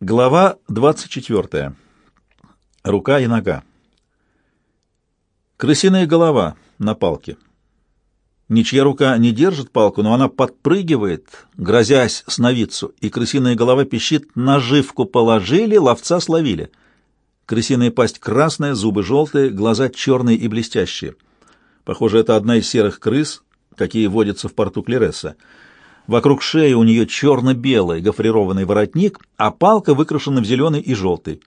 Глава 24. Рука и нога. Крысиная голова на палке. Ничья рука не держит палку, но она подпрыгивает, грозясь сновидцу, и крысиная голова пищит «наживку положили, ловца словили». Крысиная пасть красная, зубы желтые, глаза черные и блестящие. Похоже, это одна из серых крыс, какие водятся в порту Клереса. Вокруг шеи у нее черно-белый гофрированный воротник, а палка выкрашена в зеленый и желтый.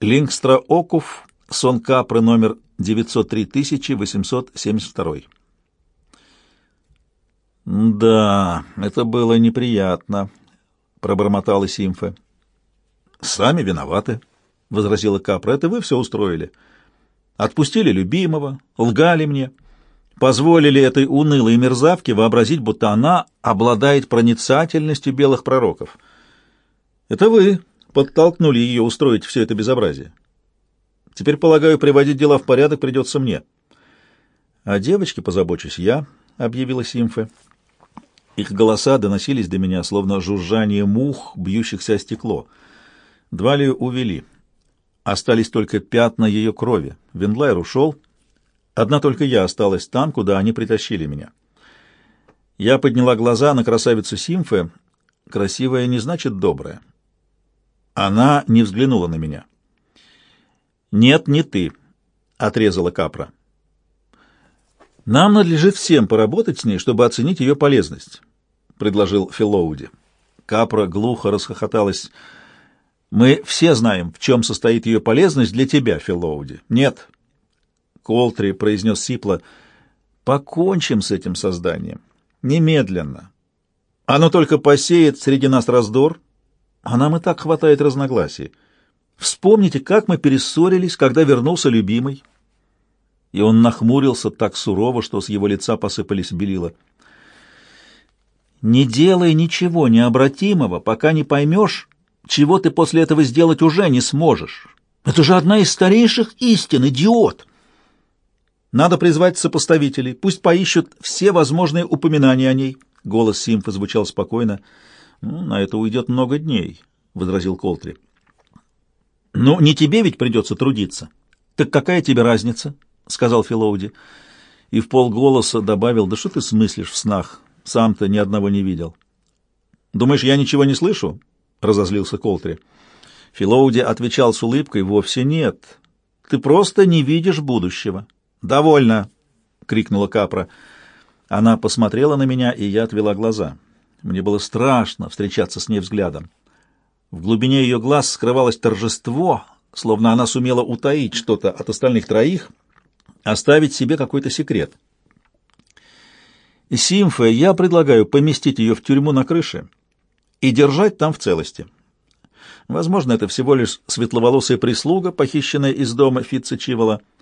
Лингстра Окуф, сон Капры номер 903872. «Да, это было неприятно», — пробормотала Симфа. «Сами виноваты», — возразила Капра. «Это вы все устроили. Отпустили любимого, лгали мне» позволили этой унылой мерзавке вообразить, будто она обладает проницательностью белых пророков. Это вы подтолкнули ее устроить все это безобразие. Теперь, полагаю, приводить дела в порядок придется мне. А девочке позабочусь я, — объявила Симфа. Их голоса доносились до меня, словно жужжание мух, бьющихся о стекло. Двалию увели. Остались только пятна ее крови. Вендлайр ушел, Одна только я осталась там, куда они притащили меня. Я подняла глаза на красавицу Симфе. Красивая не значит добрая. Она не взглянула на меня. «Нет, не ты», — отрезала Капра. «Нам надлежит всем поработать с ней, чтобы оценить ее полезность», — предложил Филоуди. Капра глухо расхохоталась. «Мы все знаем, в чем состоит ее полезность для тебя, Филоуди. Нет, Колтри произнес сипло, «Покончим с этим созданием. Немедленно. Оно только посеет среди нас раздор, а нам и так хватает разногласий. Вспомните, как мы перессорились, когда вернулся любимый». И он нахмурился так сурово, что с его лица посыпались белила. «Не делай ничего необратимого, пока не поймешь, чего ты после этого сделать уже не сможешь. Это же одна из старейших истин, идиот!» Надо призвать сопоставителей, пусть поищут все возможные упоминания о ней. Голос Симфа звучал спокойно. «Ну, «На это уйдет много дней», — возразил Колтри. «Ну, не тебе ведь придется трудиться». «Так какая тебе разница?» — сказал Филоуди. И в полголоса добавил, «Да что ты смыслишь в снах? Сам-то ни одного не видел». «Думаешь, я ничего не слышу?» — разозлился Колтри. Филоуди отвечал с улыбкой, «Вовсе нет. Ты просто не видишь будущего». «Довольно!» — крикнула Капра. Она посмотрела на меня, и я отвела глаза. Мне было страшно встречаться с ней взглядом. В глубине ее глаз скрывалось торжество, словно она сумела утаить что-то от остальных троих, оставить себе какой-то секрет. Симфа, я предлагаю поместить ее в тюрьму на крыше и держать там в целости. Возможно, это всего лишь светловолосая прислуга, похищенная из дома Фитца Чивола, —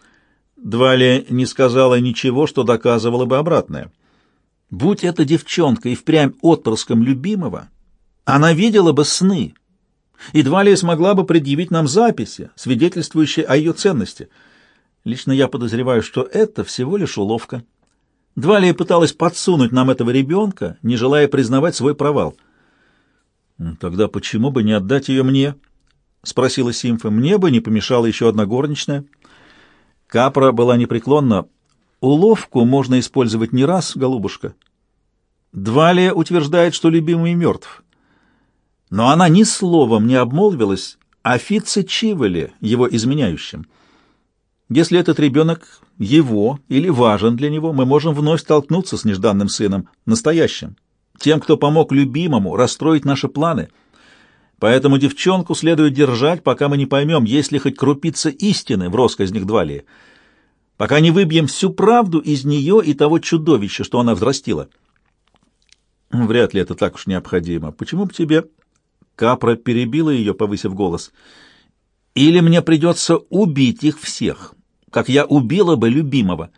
Двали не сказала ничего, что доказывало бы обратное. Будь эта девчонка и впрямь отпрыском любимого, она видела бы сны, и Двалия смогла бы предъявить нам записи, свидетельствующие о ее ценности. Лично я подозреваю, что это всего лишь уловка. Двалия пыталась подсунуть нам этого ребенка, не желая признавать свой провал. «Тогда почему бы не отдать ее мне?» — спросила Симфа. «Мне бы не помешала еще одна горничная». Капра была непреклонна. «Уловку можно использовать не раз, голубушка». Двалия утверждает, что любимый мертв. Но она ни словом не обмолвилась о Фитце Чиволе, его изменяющем. Если этот ребенок его или важен для него, мы можем вновь столкнуться с нежданным сыном, настоящим, тем, кто помог любимому расстроить наши планы. Поэтому девчонку следует держать, пока мы не поймем, есть ли хоть крупица истины в россказнях Двалии, пока не выбьем всю правду из нее и того чудовища, что она взрастила. Вряд ли это так уж необходимо. Почему бы тебе... Капра перебила ее, повысив голос. Или мне придется убить их всех, как я убила бы любимого.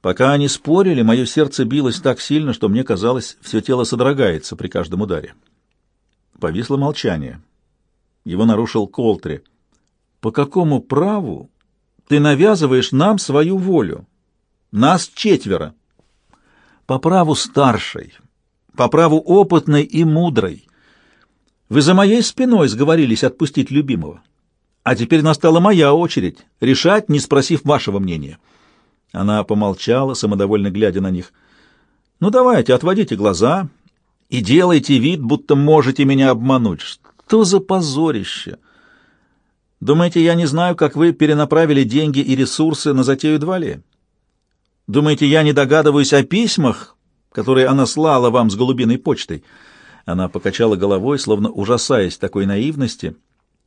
Пока они спорили, мое сердце билось так сильно, что мне казалось, все тело содрогается при каждом ударе. Повисло молчание. Его нарушил Колтри. «По какому праву ты навязываешь нам свою волю? Нас четверо. По праву старшей, по праву опытной и мудрой. Вы за моей спиной сговорились отпустить любимого. А теперь настала моя очередь решать, не спросив вашего мнения. Она помолчала, самодовольно глядя на них. Ну давайте, отводите глаза и делайте вид, будто можете меня обмануть. Что за позорище! Думаете, я не знаю, как вы перенаправили деньги и ресурсы на затею Двали? Думаете, я не догадываюсь о письмах, которые она слала вам с голубиной почтой?» Она покачала головой, словно ужасаясь такой наивности,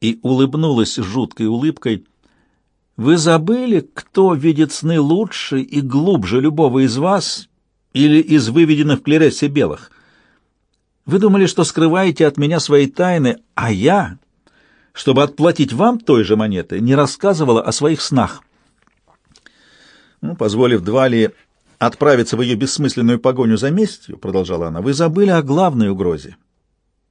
и улыбнулась жуткой улыбкой. «Вы забыли, кто видит сны лучше и глубже любого из вас или из выведенных в клерессе белых? Вы думали, что скрываете от меня свои тайны, а я, чтобы отплатить вам той же монетой, не рассказывала о своих снах». Ну, позволив Двали отправиться в ее бессмысленную погоню за местью, продолжала она, вы забыли о главной угрозе.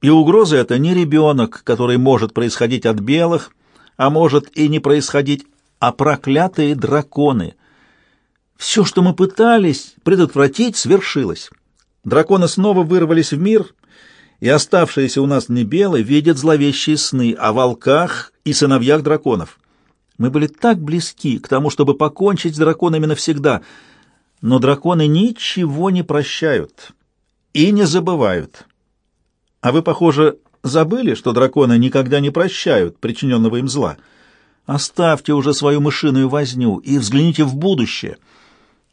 И угроза эта не ребенок, который может происходить от белых, а может и не происходить, а проклятые драконы. Все, что мы пытались предотвратить, свершилось. Драконы снова вырвались в мир, и оставшиеся у нас не белые видят зловещие сны о волках и сыновьях драконов. Мы были так близки к тому, чтобы покончить с драконами навсегда, но драконы ничего не прощают и не забывают. А вы, похоже, забыли, что драконы никогда не прощают причиненного им зла. Оставьте уже свою мышиную возню и взгляните в будущее.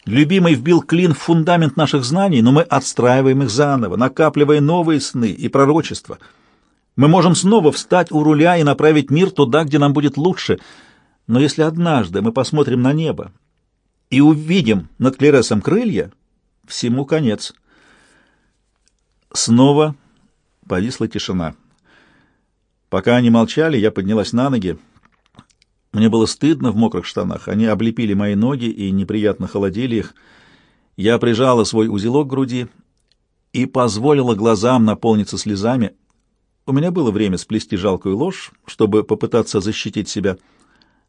Любимый вбил клин в фундамент наших знаний, но мы отстраиваем их заново, накапливая новые сны и пророчества. Мы можем снова встать у руля и направить мир туда, где нам будет лучше. Но если однажды мы посмотрим на небо и увидим над Клересом крылья, всему конец. Снова повисла тишина. Пока они молчали, я поднялась на ноги. Мне было стыдно в мокрых штанах. Они облепили мои ноги и неприятно холодили их. Я прижала свой узелок к груди и позволила глазам наполниться слезами. У меня было время сплести жалкую ложь, чтобы попытаться защитить себя.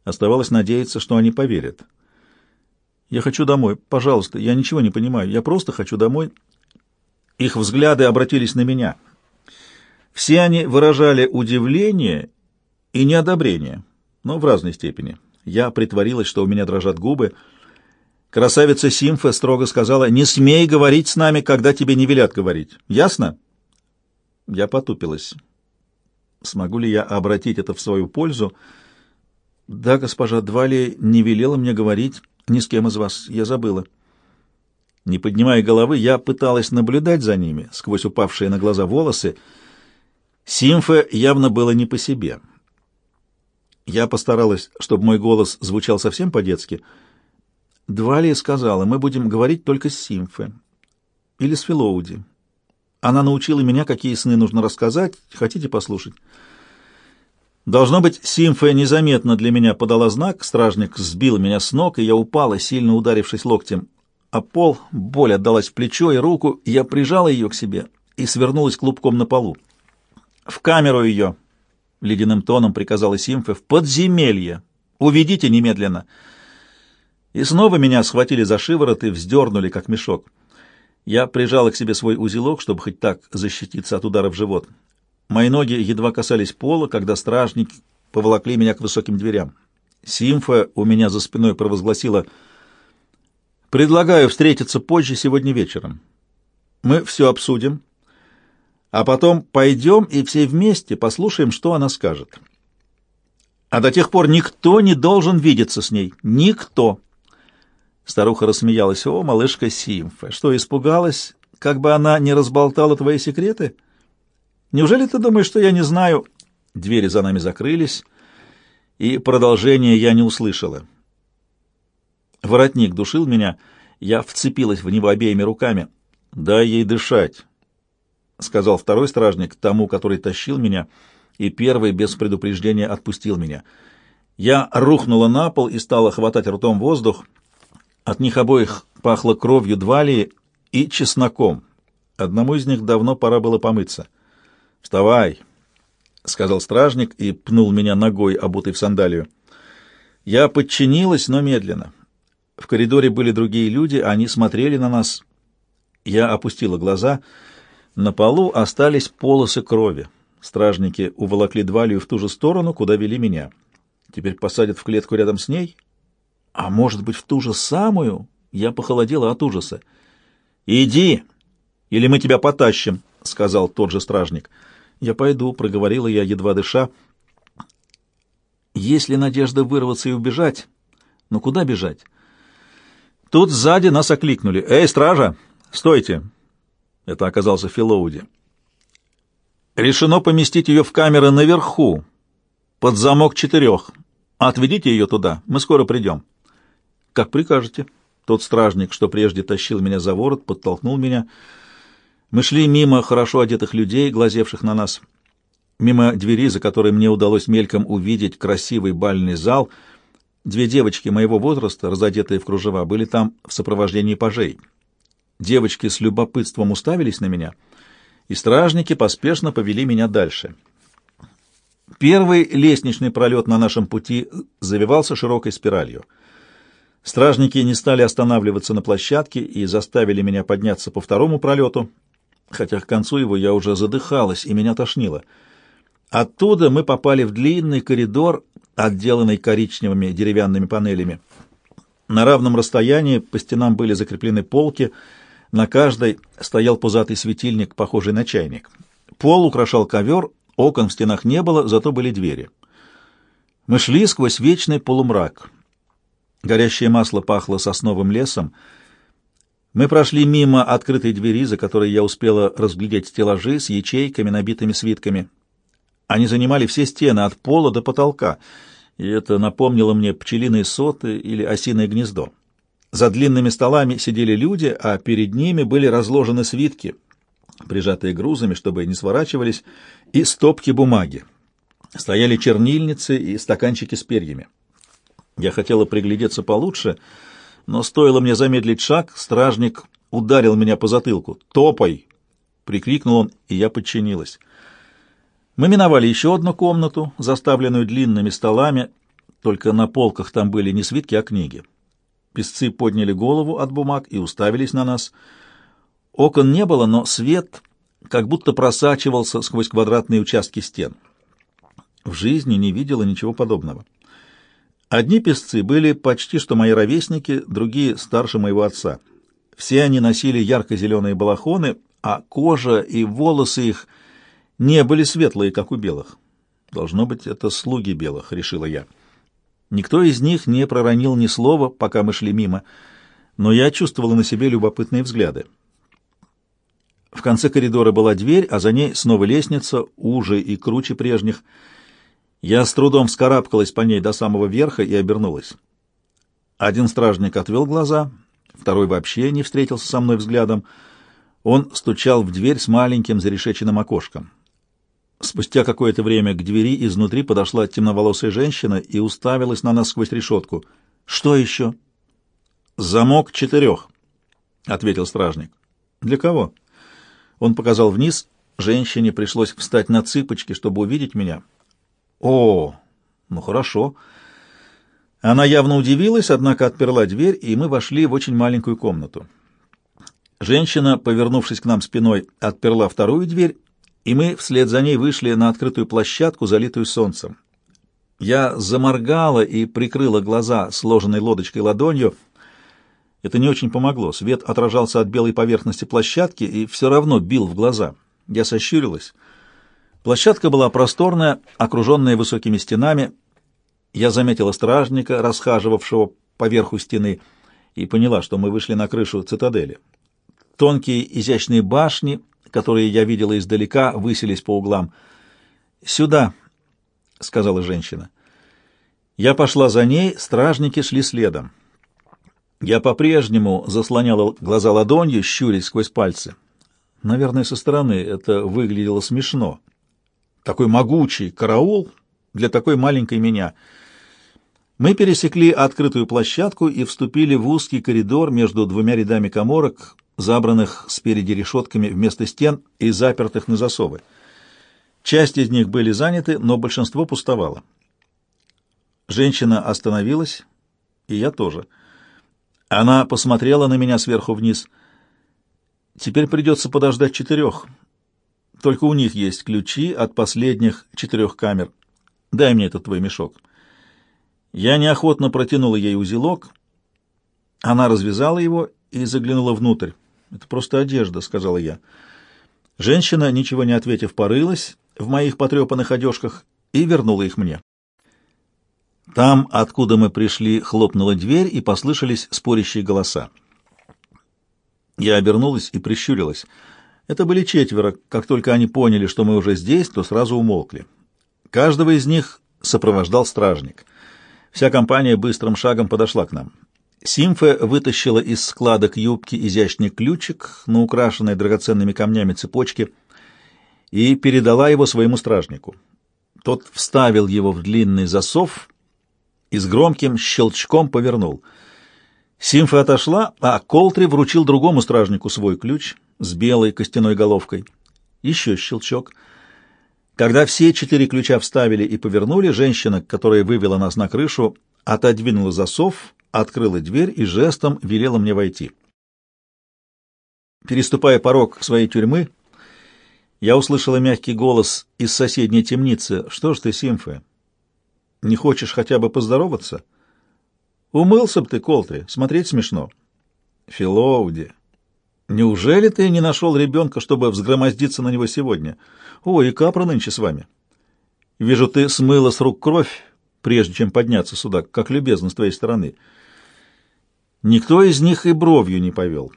Оставалось надеяться, что они поверят. «Я хочу домой. Пожалуйста, я ничего не понимаю. Я просто хочу домой». Их взгляды обратились на меня. Все они выражали удивление и неодобрение, но в разной степени. Я притворилась, что у меня дрожат губы. Красавица Симфа строго сказала, «Не смей говорить с нами, когда тебе не велят говорить. Ясно?» Я потупилась. Смогу ли я обратить это в свою пользу? Да, госпожа Двали не велела мне говорить ни с кем из вас. Я забыла. Не поднимая головы, я пыталась наблюдать за ними сквозь упавшие на глаза волосы, Симфе явно было не по себе. Я постаралась, чтобы мой голос звучал совсем по-детски. Двалия сказала, мы будем говорить только с Симфе. Или с Филоуди. Она научила меня, какие сны нужно рассказать. Хотите послушать? Должно быть, Симфе незаметно для меня подала знак, стражник сбил меня с ног, и я упала, сильно ударившись локтем. А пол, боль отдалась в плечо и руку, я прижала ее к себе и свернулась клубком на полу. «В камеру ее!» — ледяным тоном приказала Симфе. «В подземелье! Уведите немедленно!» И снова меня схватили за шиворот и вздернули, как мешок. Я прижала к себе свой узелок, чтобы хоть так защититься от удара в живот. Мои ноги едва касались пола, когда стражники поволокли меня к высоким дверям. Симфа у меня за спиной провозгласила «Предлагаю встретиться позже сегодня вечером. Мы все обсудим, а потом пойдем и все вместе послушаем, что она скажет. А до тех пор никто не должен видеться с ней. Никто. Старуха рассмеялась. О, малышка Симфа, что, испугалась, как бы она не разболтала твои секреты? Неужели ты думаешь, что я не знаю? Двери за нами закрылись, и продолжение я не услышала. Воротник душил меня, я вцепилась в него обеими руками. «Дай ей дышать», — сказал второй стражник тому, который тащил меня, и первый без предупреждения отпустил меня. Я рухнула на пол и стала хватать ртом воздух. От них обоих пахло кровью двалии и чесноком. Одному из них давно пора было помыться. «Вставай!» — сказал стражник и пнул меня ногой, обутой в сандалию. Я подчинилась, но медленно. В коридоре были другие люди, они смотрели на нас. Я опустила глаза — на полу остались полосы крови. Стражники уволокли Двалию в ту же сторону, куда вели меня. Теперь посадят в клетку рядом с ней? А может быть, в ту же самую? Я похолодела от ужаса. «Иди, или мы тебя потащим», — сказал тот же стражник. «Я пойду», — проговорила я, едва дыша. «Есть ли надежда вырваться и убежать? Но куда бежать?» Тут сзади нас окликнули. «Эй, стража! Стойте!» Это оказался Филоуди. «Решено поместить ее в камеры наверху, под замок четырех. Отведите ее туда, мы скоро придем». «Как прикажете». Тот стражник, что прежде тащил меня за ворот, подтолкнул меня. Мы шли мимо хорошо одетых людей, глазевших на нас, мимо двери, за которой мне удалось мельком увидеть красивый бальный зал. Две девочки моего возраста, разодетые в кружева, были там в сопровождении пажей. Девочки с любопытством уставились на меня, и стражники поспешно повели меня дальше. Первый лестничный пролет на нашем пути завивался широкой спиралью — Стражники не стали останавливаться на площадке и заставили меня подняться по второму пролету, хотя к концу его я уже задыхалась и меня тошнило. Оттуда мы попали в длинный коридор, отделанный коричневыми деревянными панелями. На равном расстоянии по стенам были закреплены полки, на каждой стоял пузатый светильник, похожий на чайник. Пол украшал ковер, окон в стенах не было, зато были двери. Мы шли сквозь вечный полумрак. Горящее масло пахло сосновым лесом. Мы прошли мимо открытой двери, за которой я успела разглядеть стеллажи с ячейками, набитыми свитками. Они занимали все стены от пола до потолка, и это напомнило мне пчелиные соты или осиное гнездо. За длинными столами сидели люди, а перед ними были разложены свитки, прижатые грузами, чтобы не сворачивались, и стопки бумаги. Стояли чернильницы и стаканчики с перьями. Я хотела приглядеться получше, но стоило мне замедлить шаг, стражник ударил меня по затылку. «Топай!» — прикрикнул он, и я подчинилась. Мы миновали еще одну комнату, заставленную длинными столами, только на полках там были не свитки, а книги. Песцы подняли голову от бумаг и уставились на нас. Окон не было, но свет как будто просачивался сквозь квадратные участки стен. В жизни не видела ничего подобного. Одни песцы были почти что мои ровесники, другие старше моего отца. Все они носили ярко-зеленые балахоны, а кожа и волосы их не были светлые, как у белых. Должно быть, это слуги белых, решила я. Никто из них не проронил ни слова, пока мы шли мимо, но я чувствовала на себе любопытные взгляды. В конце коридора была дверь, а за ней снова лестница, уже и круче прежних — я с трудом вскарабкалась по ней до самого верха и обернулась. Один стражник отвел глаза, второй вообще не встретился со мной взглядом. Он стучал в дверь с маленьким зарешеченным окошком. Спустя какое-то время к двери изнутри подошла темноволосая женщина и уставилась на нас сквозь решетку. «Что еще?» «Замок четырех», — ответил стражник. «Для кого?» Он показал вниз. Женщине пришлось встать на цыпочки, чтобы увидеть меня. О, ну хорошо. Она явно удивилась, однако отперла дверь, и мы вошли в очень маленькую комнату. Женщина, повернувшись к нам спиной, отперла вторую дверь, и мы вслед за ней вышли на открытую площадку, залитую солнцем. Я заморгала и прикрыла глаза сложенной лодочкой ладонью. Это не очень помогло. Свет отражался от белой поверхности площадки и все равно бил в глаза. Я сощурилась. Площадка была просторная, окруженная высокими стенами. Я заметила стражника, расхаживавшего по верху стены, и поняла, что мы вышли на крышу цитадели. Тонкие изящные башни, которые я видела издалека, высились по углам. «Сюда», — сказала женщина. Я пошла за ней, стражники шли следом. Я по-прежнему заслоняла глаза ладонью, щурясь сквозь пальцы. Наверное, со стороны это выглядело смешно такой могучий караул для такой маленькой меня. Мы пересекли открытую площадку и вступили в узкий коридор между двумя рядами коморок, забранных спереди решетками вместо стен и запертых на засовы. Часть из них были заняты, но большинство пустовало. Женщина остановилась, и я тоже. Она посмотрела на меня сверху вниз. «Теперь придется подождать четырех. Только у них есть ключи от последних четырех камер. Дай мне этот твой мешок. Я неохотно протянула ей узелок. Она развязала его и заглянула внутрь. «Это просто одежда», — сказала я. Женщина, ничего не ответив, порылась в моих потрепанных одежках и вернула их мне. Там, откуда мы пришли, хлопнула дверь, и послышались спорящие голоса. Я обернулась и прищурилась. Это были четверо. Как только они поняли, что мы уже здесь, то сразу умолкли. Каждого из них сопровождал стражник. Вся компания быстрым шагом подошла к нам. Симфа вытащила из складок юбки изящный ключик на украшенной драгоценными камнями цепочке и передала его своему стражнику. Тот вставил его в длинный засов и с громким щелчком повернул. Симфа отошла, а Колтри вручил другому стражнику свой ключ с белой костяной головкой. Еще щелчок. Когда все четыре ключа вставили и повернули, женщина, которая вывела нас на крышу, отодвинула засов, открыла дверь и жестом велела мне войти. Переступая порог своей тюрьмы, я услышала мягкий голос из соседней темницы. «Что ж ты, Симфа, не хочешь хотя бы поздороваться? Умылся бы ты, Колтри, смотреть смешно. Филоуди, неужели ты не нашел ребенка, чтобы взгромоздиться на него сегодня? О, и капра нынче с вами. Вижу, ты смыла с рук кровь, прежде чем подняться сюда, как любезно с твоей стороны. Никто из них и бровью не повел.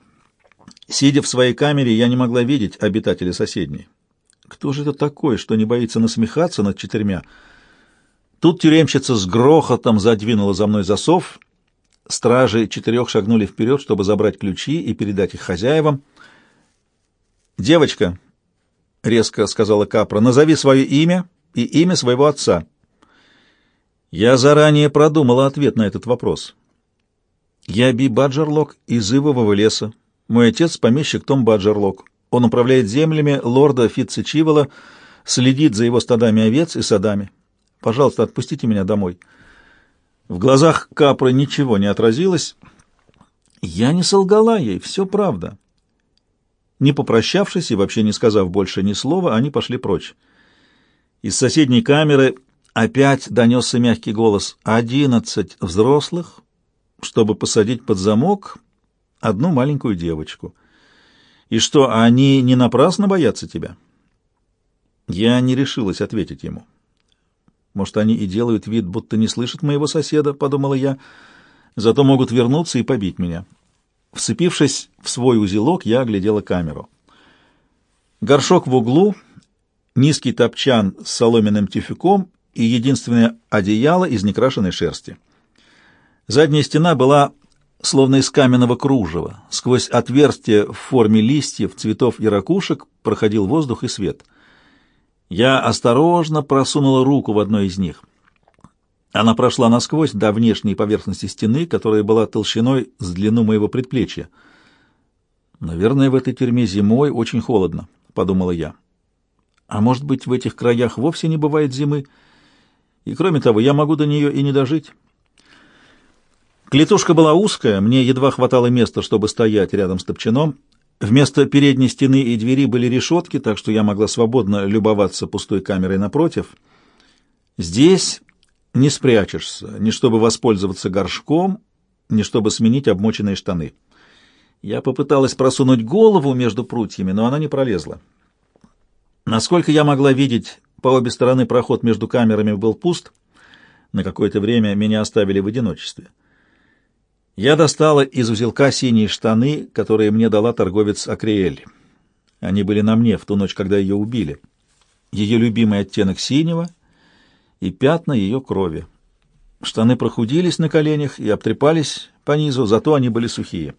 Сидя в своей камере, я не могла видеть обитателя соседней. Кто же это такой, что не боится насмехаться над четырьмя, Тут тюремщица с грохотом задвинула за мной засов. Стражи четырех шагнули вперед, чтобы забрать ключи и передать их хозяевам. «Девочка», — резко сказала Капра, — «назови свое имя и имя своего отца». Я заранее продумала ответ на этот вопрос. «Я Би Баджерлок из Ивового леса. Мой отец — помещик Том Баджерлок. Он управляет землями лорда Фитца Чивола, следит за его стадами овец и садами. Пожалуйста, отпустите меня домой. В глазах Капры ничего не отразилось. Я не солгала ей, все правда. Не попрощавшись и вообще не сказав больше ни слова, они пошли прочь. Из соседней камеры опять донесся мягкий голос. «Одиннадцать взрослых, чтобы посадить под замок одну маленькую девочку. И что, они не напрасно боятся тебя?» Я не решилась ответить ему. Может, они и делают вид, будто не слышат моего соседа, — подумала я, — зато могут вернуться и побить меня. Вцепившись в свой узелок, я оглядела камеру. Горшок в углу, низкий топчан с соломенным тюфяком и единственное одеяло из некрашенной шерсти. Задняя стена была словно из каменного кружева. Сквозь отверстие в форме листьев, цветов и ракушек проходил воздух и свет — я осторожно просунула руку в одно из них. Она прошла насквозь до внешней поверхности стены, которая была толщиной с длину моего предплечья. «Наверное, в этой тюрьме зимой очень холодно», — подумала я. «А может быть, в этих краях вовсе не бывает зимы? И кроме того, я могу до нее и не дожить». Клетушка была узкая, мне едва хватало места, чтобы стоять рядом с топчаном, Вместо передней стены и двери были решетки, так что я могла свободно любоваться пустой камерой напротив. Здесь не спрячешься, ни чтобы воспользоваться горшком, ни чтобы сменить обмоченные штаны. Я попыталась просунуть голову между прутьями, но она не пролезла. Насколько я могла видеть, по обе стороны проход между камерами был пуст. На какое-то время меня оставили в одиночестве. Я достала из узелка синие штаны, которые мне дала торговец Акриэль. Они были на мне в ту ночь, когда ее убили. Ее любимый оттенок синего и пятна ее крови. Штаны прохудились на коленях и обтрепались по низу, зато они были сухие.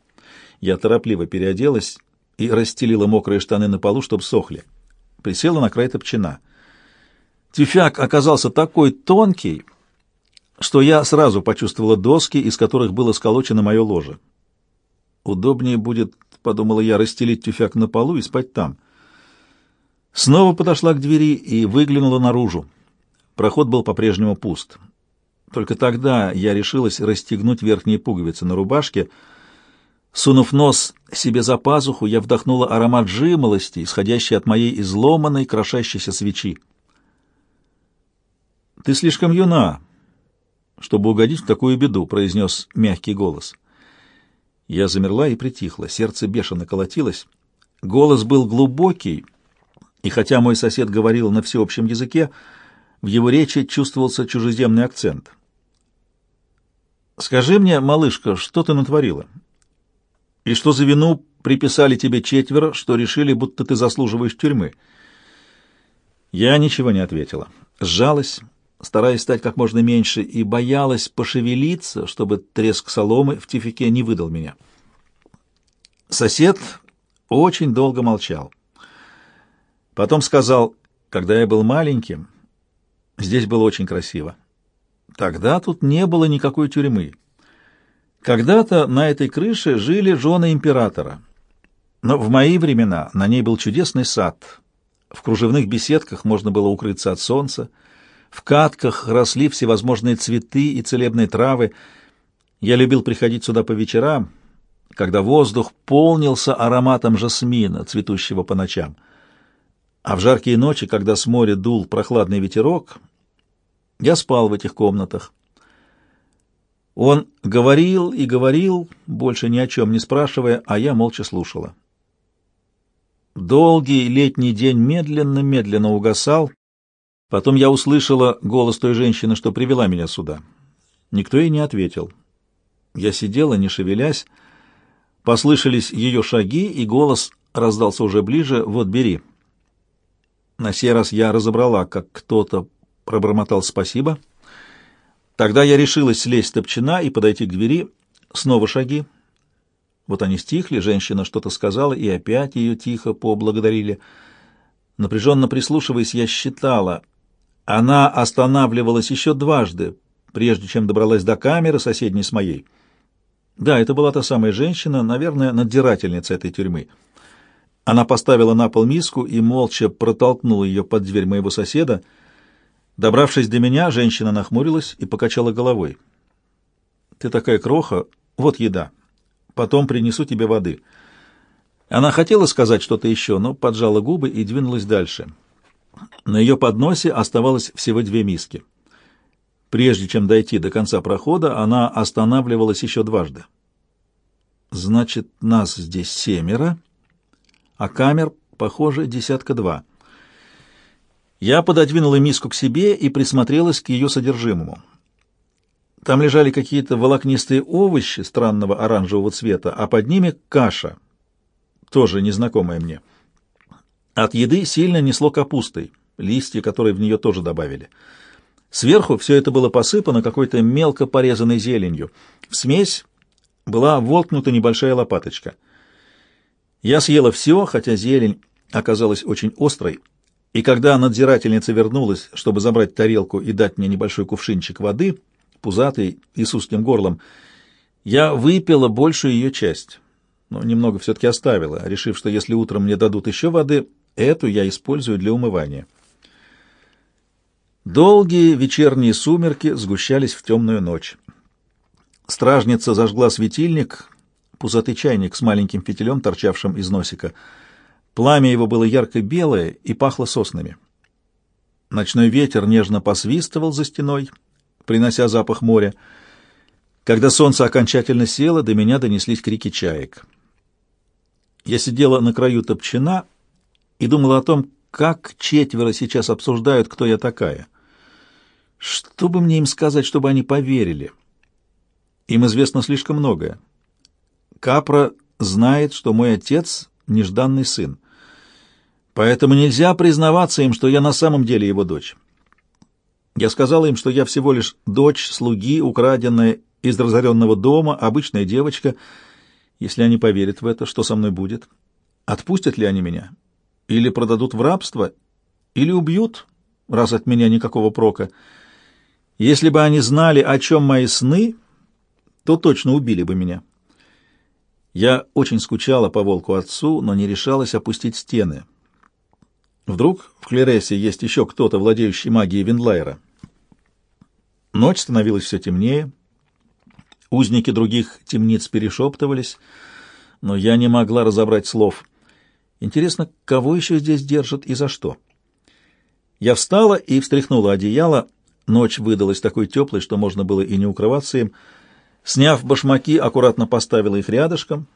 Я торопливо переоделась и расстелила мокрые штаны на полу, чтобы сохли. Присела на край топчина. Тюфяк оказался такой тонкий, что я сразу почувствовала доски, из которых было сколочено мое ложе. Удобнее будет, — подумала я, — расстелить тюфяк на полу и спать там. Снова подошла к двери и выглянула наружу. Проход был по-прежнему пуст. Только тогда я решилась расстегнуть верхние пуговицы на рубашке. Сунув нос себе за пазуху, я вдохнула аромат жимолости, исходящий от моей изломанной, крошащейся свечи. «Ты слишком юна, чтобы угодить в такую беду», — произнес мягкий голос. Я замерла и притихла, сердце бешено колотилось. Голос был глубокий, и хотя мой сосед говорил на всеобщем языке, в его речи чувствовался чужеземный акцент. «Скажи мне, малышка, что ты натворила? И что за вину приписали тебе четверо, что решили, будто ты заслуживаешь тюрьмы?» Я ничего не ответила. Сжалась, стараясь стать как можно меньше, и боялась пошевелиться, чтобы треск соломы в тифике не выдал меня. Сосед очень долго молчал. Потом сказал, когда я был маленьким, здесь было очень красиво. Тогда тут не было никакой тюрьмы. Когда-то на этой крыше жили жены императора. Но в мои времена на ней был чудесный сад. В кружевных беседках можно было укрыться от солнца. В катках росли всевозможные цветы и целебные травы. Я любил приходить сюда по вечерам, когда воздух полнился ароматом жасмина, цветущего по ночам. А в жаркие ночи, когда с моря дул прохладный ветерок, я спал в этих комнатах. Он говорил и говорил, больше ни о чем не спрашивая, а я молча слушала. Долгий летний день медленно-медленно угасал. Потом я услышала голос той женщины, что привела меня сюда. Никто ей не ответил. Я сидела, не шевелясь. Послышались ее шаги, и голос раздался уже ближе. «Вот, бери». На сей раз я разобрала, как кто-то пробормотал «спасибо». Тогда я решилась слезть с топчина и подойти к двери. Снова шаги. Вот они стихли, женщина что-то сказала, и опять ее тихо поблагодарили. Напряженно прислушиваясь, я считала. Она останавливалась еще дважды, прежде чем добралась до камеры, соседней с моей. Да, это была та самая женщина, наверное, надзирательница этой тюрьмы. Она поставила на пол миску и молча протолкнула ее под дверь моего соседа. Добравшись до меня, женщина нахмурилась и покачала головой. «Ты такая кроха, вот еда. Потом принесу тебе воды». Она хотела сказать что-то еще, но поджала губы и двинулась дальше. На ее подносе оставалось всего две миски. Прежде чем дойти до конца прохода, она останавливалась еще дважды. «Значит, нас здесь семеро?» а камер, похоже, десятка два. Я пододвинула миску к себе и присмотрелась к ее содержимому. Там лежали какие-то волокнистые овощи странного оранжевого цвета, а под ними каша, тоже незнакомая мне. От еды сильно несло капустой, листья которой в нее тоже добавили. Сверху все это было посыпано какой-то мелко порезанной зеленью. В смесь была воткнута небольшая лопаточка — я съела все, хотя зелень оказалась очень острой, и когда надзирательница вернулась, чтобы забрать тарелку и дать мне небольшой кувшинчик воды, пузатый и с узким горлом, я выпила большую ее часть, но немного все-таки оставила, решив, что если утром мне дадут еще воды, эту я использую для умывания. Долгие вечерние сумерки сгущались в темную ночь. Стражница зажгла светильник, пузатый чайник с маленьким фитилем, торчавшим из носика. Пламя его было ярко-белое и пахло соснами. Ночной ветер нежно посвистывал за стеной, принося запах моря. Когда солнце окончательно село, до меня донеслись крики чаек. Я сидела на краю топчина и думала о том, как четверо сейчас обсуждают, кто я такая. Что бы мне им сказать, чтобы они поверили? Им известно слишком многое. Капра знает, что мой отец — нежданный сын. Поэтому нельзя признаваться им, что я на самом деле его дочь. Я сказала им, что я всего лишь дочь слуги, украденная из разоренного дома, обычная девочка. Если они поверят в это, что со мной будет? Отпустят ли они меня? Или продадут в рабство? Или убьют, раз от меня никакого прока? Если бы они знали, о чем мои сны, то точно убили бы меня». Я очень скучала по волку отцу, но не решалась опустить стены. Вдруг в Клересе есть еще кто-то, владеющий магией Виндлайера. Ночь становилась все темнее. Узники других темниц перешептывались. но я не могла разобрать слов. Интересно, кого еще здесь держат и за что? Я встала и встряхнула одеяло. Ночь выдалась такой теплой, что можно было и не укрываться им. Сняв башмаки, аккуратно поставила их рядышком,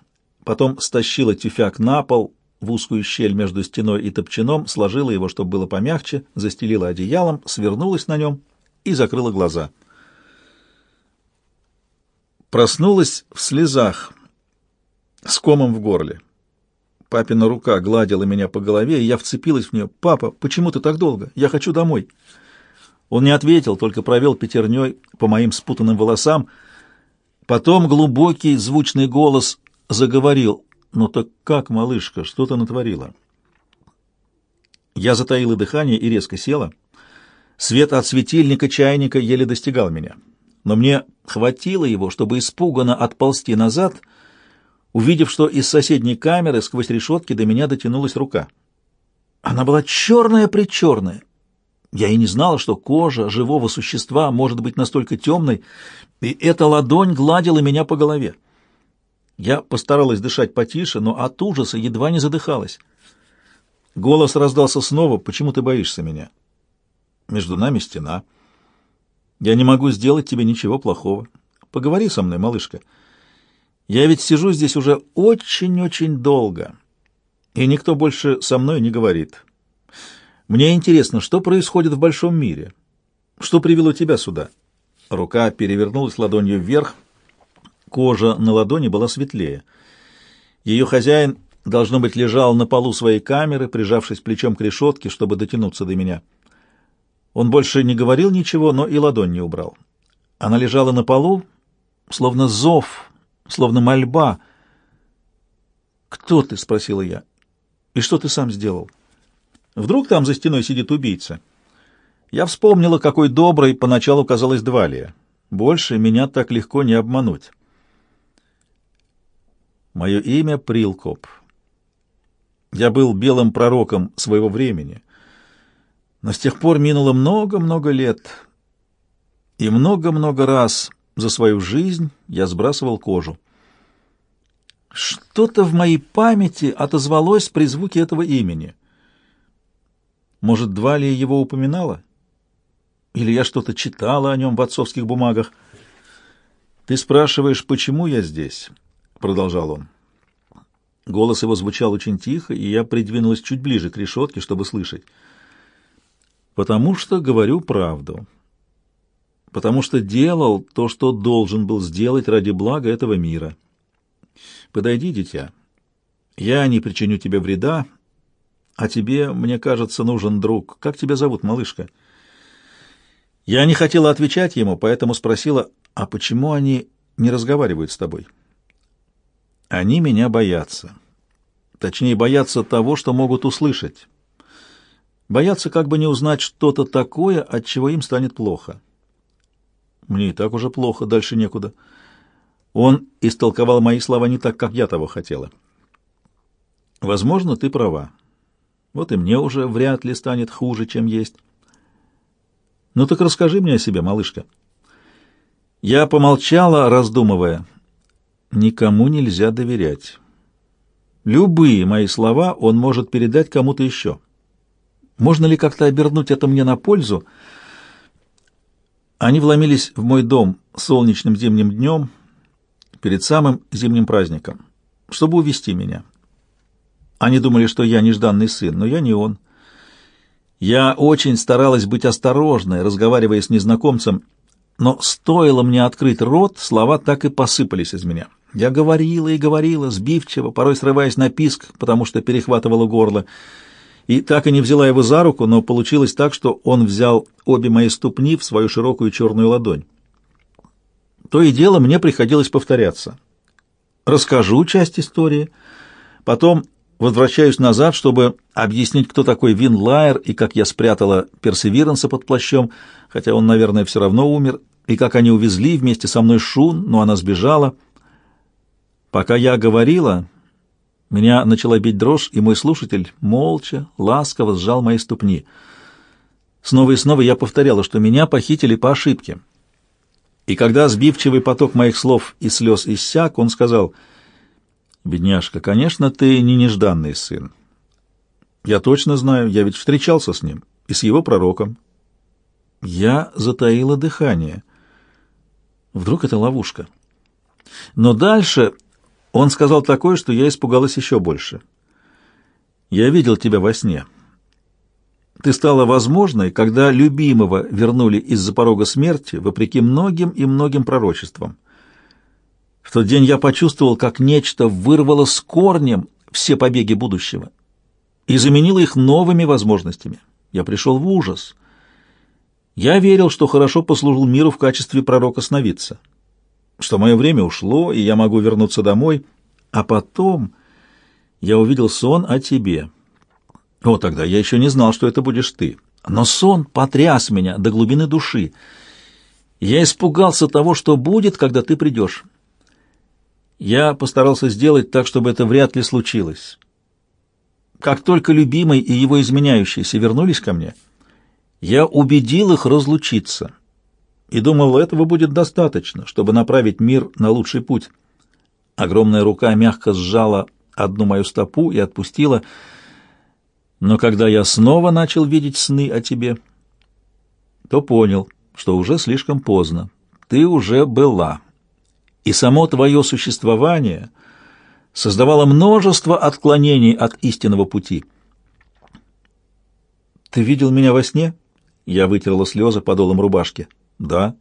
потом стащила тюфяк на пол, в узкую щель между стеной и топчаном, сложила его, чтобы было помягче, застелила одеялом, свернулась на нем и закрыла глаза. Проснулась в слезах, с комом в горле. Папина рука гладила меня по голове, и я вцепилась в нее. «Папа, почему ты так долго? Я хочу домой». Он не ответил, только провел пятерней по моим спутанным волосам. Потом глубокий звучный голос заговорил. «Ну так как, малышка, что ты натворила?» Я затаила дыхание и резко села. Свет от светильника чайника еле достигал меня. Но мне хватило его, чтобы испуганно отползти назад, увидев, что из соседней камеры сквозь решетки до меня дотянулась рука. Она была черная-причерная. Я и не знала, что кожа живого существа может быть настолько темной, и эта ладонь гладила меня по голове. Я постаралась дышать потише, но от ужаса едва не задыхалась. Голос раздался снова. «Почему ты боишься меня?» «Между нами стена. Я не могу сделать тебе ничего плохого. Поговори со мной, малышка. Я ведь сижу здесь уже очень-очень долго, и никто больше со мной не говорит. Мне интересно, что происходит в большом мире? Что привело тебя сюда?» Рука перевернулась ладонью вверх, Кожа на ладони была светлее. Ее хозяин, должно быть, лежал на полу своей камеры, прижавшись плечом к решетке, чтобы дотянуться до меня. Он больше не говорил ничего, но и ладонь не убрал. Она лежала на полу, словно зов, словно мольба. «Кто ты?» — спросила я. «И что ты сам сделал?» «Вдруг там за стеной сидит убийца?» Я вспомнила, какой доброй поначалу казалась Двалия. Больше меня так легко не обмануть. Мое имя Прилкоп. Я был белым пророком своего времени. Но с тех пор минуло много-много лет, и много-много раз за свою жизнь я сбрасывал кожу. Что-то в моей памяти отозвалось при звуке этого имени. Может, Двалия его упоминала? Или я что-то читала о нем в отцовских бумагах? Ты спрашиваешь, почему я здесь? — продолжал он. Голос его звучал очень тихо, и я придвинулась чуть ближе к решетке, чтобы слышать. «Потому что говорю правду. Потому что делал то, что должен был сделать ради блага этого мира. Подойди, дитя. Я не причиню тебе вреда, а тебе, мне кажется, нужен друг. Как тебя зовут, малышка?» Я не хотела отвечать ему, поэтому спросила, «А почему они не разговаривают с тобой?» Они меня боятся. Точнее, боятся того, что могут услышать. Боятся как бы не узнать что-то такое, от чего им станет плохо. Мне и так уже плохо, дальше некуда. Он истолковал мои слова не так, как я того хотела. Возможно, ты права. Вот и мне уже вряд ли станет хуже, чем есть. Ну так расскажи мне о себе, малышка. Я помолчала, раздумывая никому нельзя доверять. Любые мои слова он может передать кому-то еще. Можно ли как-то обернуть это мне на пользу? Они вломились в мой дом солнечным зимним днем перед самым зимним праздником, чтобы увести меня. Они думали, что я нежданный сын, но я не он. Я очень старалась быть осторожной, разговаривая с незнакомцем, но стоило мне открыть рот, слова так и посыпались из меня. Я говорила и говорила, сбивчиво, порой срываясь на писк, потому что перехватывало горло. И так и не взяла его за руку, но получилось так, что он взял обе мои ступни в свою широкую черную ладонь. То и дело мне приходилось повторяться. Расскажу часть истории, потом возвращаюсь назад, чтобы объяснить, кто такой Вин Лайер и как я спрятала Персевиранса под плащом, хотя он, наверное, все равно умер, и как они увезли вместе со мной Шун, но она сбежала — Пока я говорила, меня начала бить дрожь, и мой слушатель молча, ласково сжал мои ступни. Снова и снова я повторяла, что меня похитили по ошибке. И когда сбивчивый поток моих слов и слез иссяк, он сказал, Бедняжка, конечно, ты не нежданный сын. Я точно знаю, я ведь встречался с ним и с его пророком. Я затаила дыхание. Вдруг это ловушка? Но дальше он сказал такое, что я испугалась еще больше. Я видел тебя во сне. Ты стала возможной, когда любимого вернули из-за порога смерти, вопреки многим и многим пророчествам. В тот день я почувствовал, как нечто вырвало с корнем все побеги будущего и заменило их новыми возможностями. Я пришел в ужас. Я верил, что хорошо послужил миру в качестве пророка-сновидца, что мое время ушло, и я могу вернуться домой, а потом я увидел сон о тебе. О, тогда я еще не знал, что это будешь ты. Но сон потряс меня до глубины души. Я испугался того, что будет, когда ты придешь. Я постарался сделать так, чтобы это вряд ли случилось. Как только любимый и его изменяющийся вернулись ко мне, я убедил их разлучиться и думал, этого будет достаточно, чтобы направить мир на лучший путь. Огромная рука мягко сжала одну мою стопу и отпустила, но когда я снова начал видеть сны о тебе, то понял, что уже слишком поздно. Ты уже была и само твое существование создавало множество отклонений от истинного пути. «Ты видел меня во сне?» Я вытерла слезы подолом рубашки. «Да».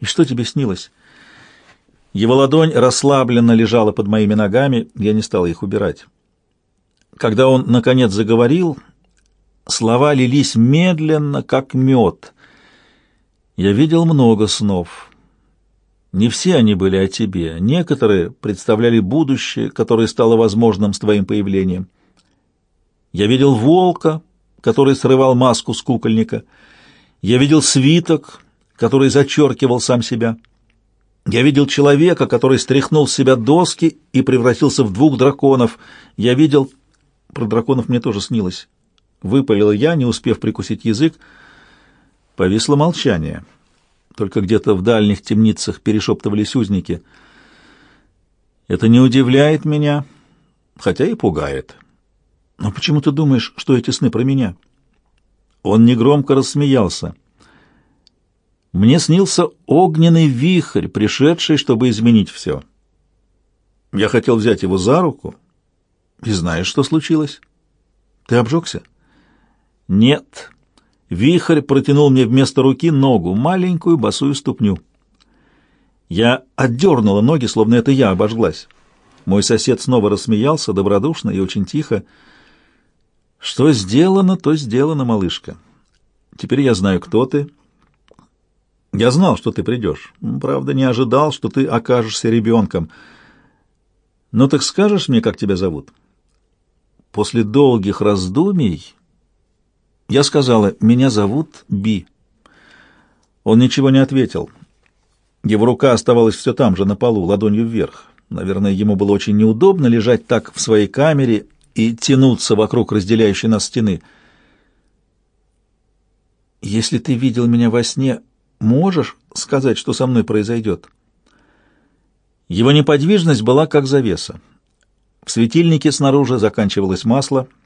«И что тебе снилось?» Его ладонь расслабленно лежала под моими ногами, я не стала их убирать. Когда он, наконец, заговорил, слова лились медленно, как мед. Я видел много снов. Не все они были о тебе. Некоторые представляли будущее, которое стало возможным с твоим появлением. Я видел волка, который срывал маску с кукольника. Я видел свиток, который зачеркивал сам себя. Я видел человека, который стряхнул с себя доски и превратился в двух драконов. Я видел... Про драконов мне тоже снилось. Выпалила я, не успев прикусить язык. Повисло молчание. Только где-то в дальних темницах перешептывались узники. Это не удивляет меня, хотя и пугает. Но почему ты думаешь, что эти сны про меня? Он негромко рассмеялся. Мне снился огненный вихрь, пришедший, чтобы изменить все. Я хотел взять его за руку, и знаешь, что случилось? Ты обжегся? Нет. Вихрь протянул мне вместо руки ногу, маленькую босую ступню. Я отдернула ноги, словно это я обожглась. Мой сосед снова рассмеялся, добродушно и очень тихо. «Что сделано, то сделано, малышка. Теперь я знаю, кто ты. Я знал, что ты придешь. Правда, не ожидал, что ты окажешься ребенком. Но так скажешь мне, как тебя зовут?» После долгих раздумий я сказала, «Меня зовут Би». Он ничего не ответил. Его рука оставалась все там же, на полу, ладонью вверх. Наверное, ему было очень неудобно лежать так в своей камере и тянуться вокруг разделяющей нас стены. «Если ты видел меня во сне, можешь сказать, что со мной произойдет?» Его неподвижность была как завеса. В светильнике снаружи заканчивалось масло —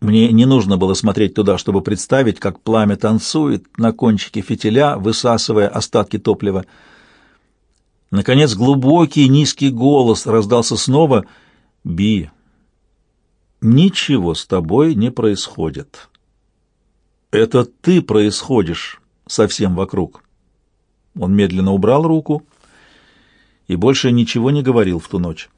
мне не нужно было смотреть туда, чтобы представить, как пламя танцует на кончике фитиля, высасывая остатки топлива. Наконец глубокий низкий голос раздался снова. «Би, ничего с тобой не происходит. Это ты происходишь совсем вокруг». Он медленно убрал руку и больше ничего не говорил в ту ночь.